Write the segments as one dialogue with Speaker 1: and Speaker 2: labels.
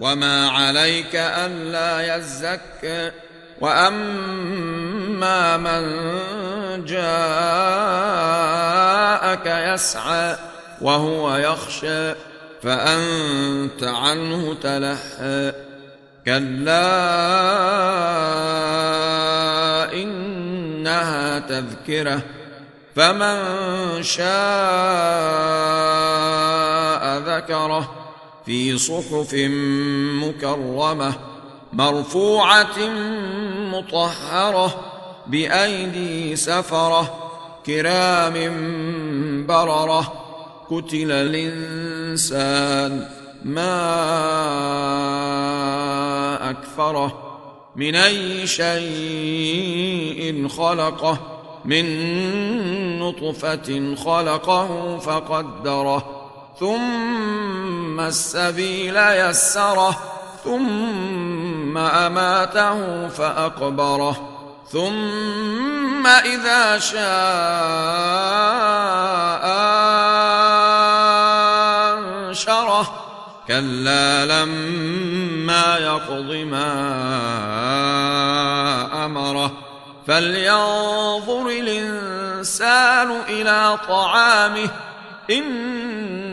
Speaker 1: وما عليك ألا يزكى وأما من جاءك يسعى وهو يخشى فأنت عنه تلهى كلا إنها تذكرة فمن شاء ذكره في صحف مكرمة مرفوعة مطهرة بأيدي سفرة كرام بررة قتل الإنسان ما أكفره من أي شيء خلقه من نطفة خلقه فقدره ثم السبيل يسره ثم أماته فأقبره ثم إذا شاء أنشره. كلا لما يقض ما أمره. فلينظر الإنسان إلى طعامه.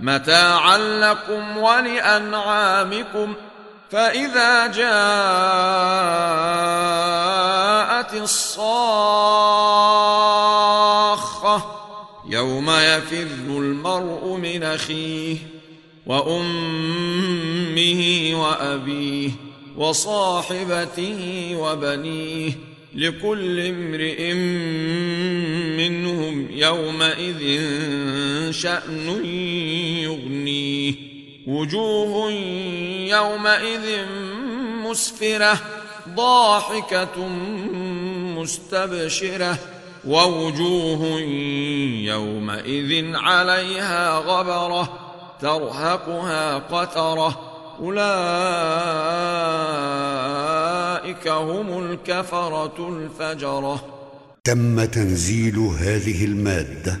Speaker 1: متاعا لكم ولأنعامكم فإذا جاءت الصاخة يوم يفر المرء من أخيه وأمه وأبيه وصاحبته وبنيه لكل امرئ منهم يومئذ شأن يغنيه. وجوه يومئذ مسفرة ضاحكة مستبشرة. ووجوه يومئذ عليها غبرة ترهقها قترة. أولئك هم الكفرة الفجرة.
Speaker 2: تم تنزيل هذه المادة